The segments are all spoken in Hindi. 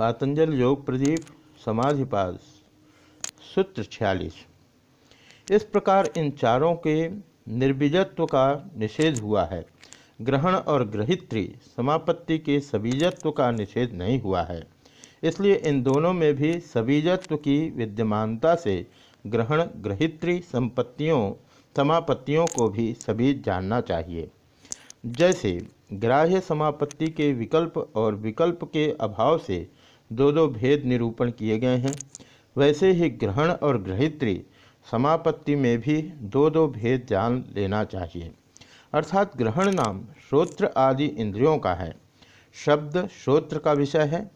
पातंजल योग प्रदीप समाधिपाद सूत्र छियालीस। इस प्रकार इन चारों के निर्बीजत्व का निषेध हुआ है। ग्रहण और ग्रहित्री समापत्ति के सबीजत्व का निषेध नहीं हुआ है। इसलिए इन दोनों में भी सबीजत्व की विद्यमानता से ग्रहण ग्रहित्री संपत्तियों, समापत्तियों को भी सबीज जानना चाहिए। जैसे ग्राह्य समापत्ति के विकल्प और विकल्प के अभाव से दो दो भेद निरूपण किए गए हैं। वैसे ही ग्रहण और ग्रहित्री समापत्ति में भी दो दो भेद जान लेना चाहिए। अर्थात ग्रहण नाम श्रोत्र आदि इंद्रियों का है। शब्द श्रोत्र का विषय है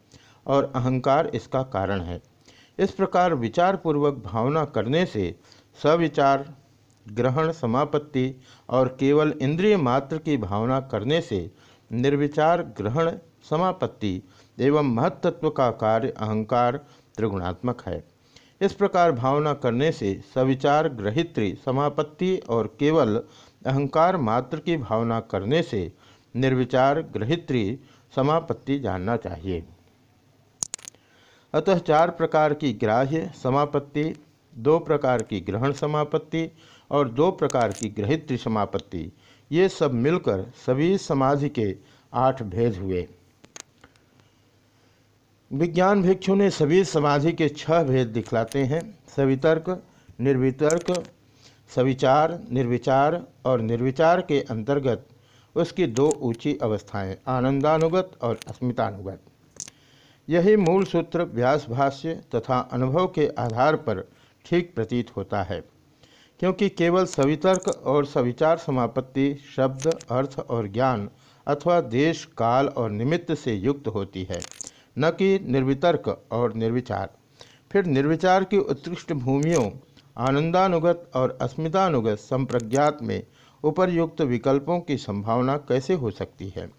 और अहंकार इसका कारण है। इस प्रकार विचार पूर्वक भावना करने से सविचार, ग्रहण, समापत्ति और केवल इंद्रिय मात्र की भावना करने से निर्विचार ग्रहण समापत्ति एवं महत्त्व का कार्य अहंकार त्रिगुणात्मक है। इस प्रकार भावना करने से सविचार ग्रहित्री समापत्ति और केवल अहंकार मात्र की भावना करने से निर्विचार ग्रहित्री समापत्ति जानना चाहिए। अतः चार प्रकार की ग्राह्य समापत्ति, दो प्रकार की ग्रहण समापत्ति और दो प्रकार की ग्रहित्री समापत्ति, ये सब मिलकर सभी समाधि के आठ भेद हुए। विज्ञान भिक्षु ने सभी समाधि के छह भेद दिखलाते हैं। सवितर्क, निर्वितर्क, सविचार, निर्विचार और निर्विचार के अंतर्गत उसकी दो ऊँची अवस्थाएँ, आनंदानुगत और अस्मितानुगत। यही मूल सूत्र व्यास भाष्य तथा अनुभव के आधार पर ठीक प्रतीत होता है, क्योंकि केवल सवितर्क और सविचार समापत्ति शब्द, अर्थ और ज्ञान अथवा देश, काल और निमित्त से युक्त होती है। न कि निर्वितर्क और निर्विचार। फिर निर्विचार की उत्कृष्ट भूमियों, आनंदानुगत और अस्मितानुगत संप्रज्ञात में उपरयुक्त विकल्पों की संभावना कैसे हो सकती है?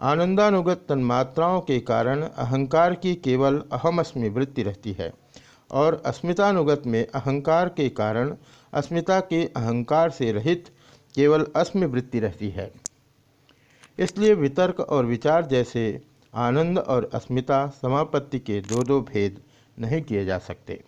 आनंदानुगत तन्मात्राओं के कारण अहंकार की केवल अहमअस्मि वृत्ति रहती है और अस्मितानुगत में अहंकार के कारण अस्मिता के अहंकार से रहित केवल अस्मि वृत्ति रहती है। इसलिए वितर्क और विचार जैसे आनंद और अस्मिता समापत्ति के दो दो भेद नहीं किए जा सकते।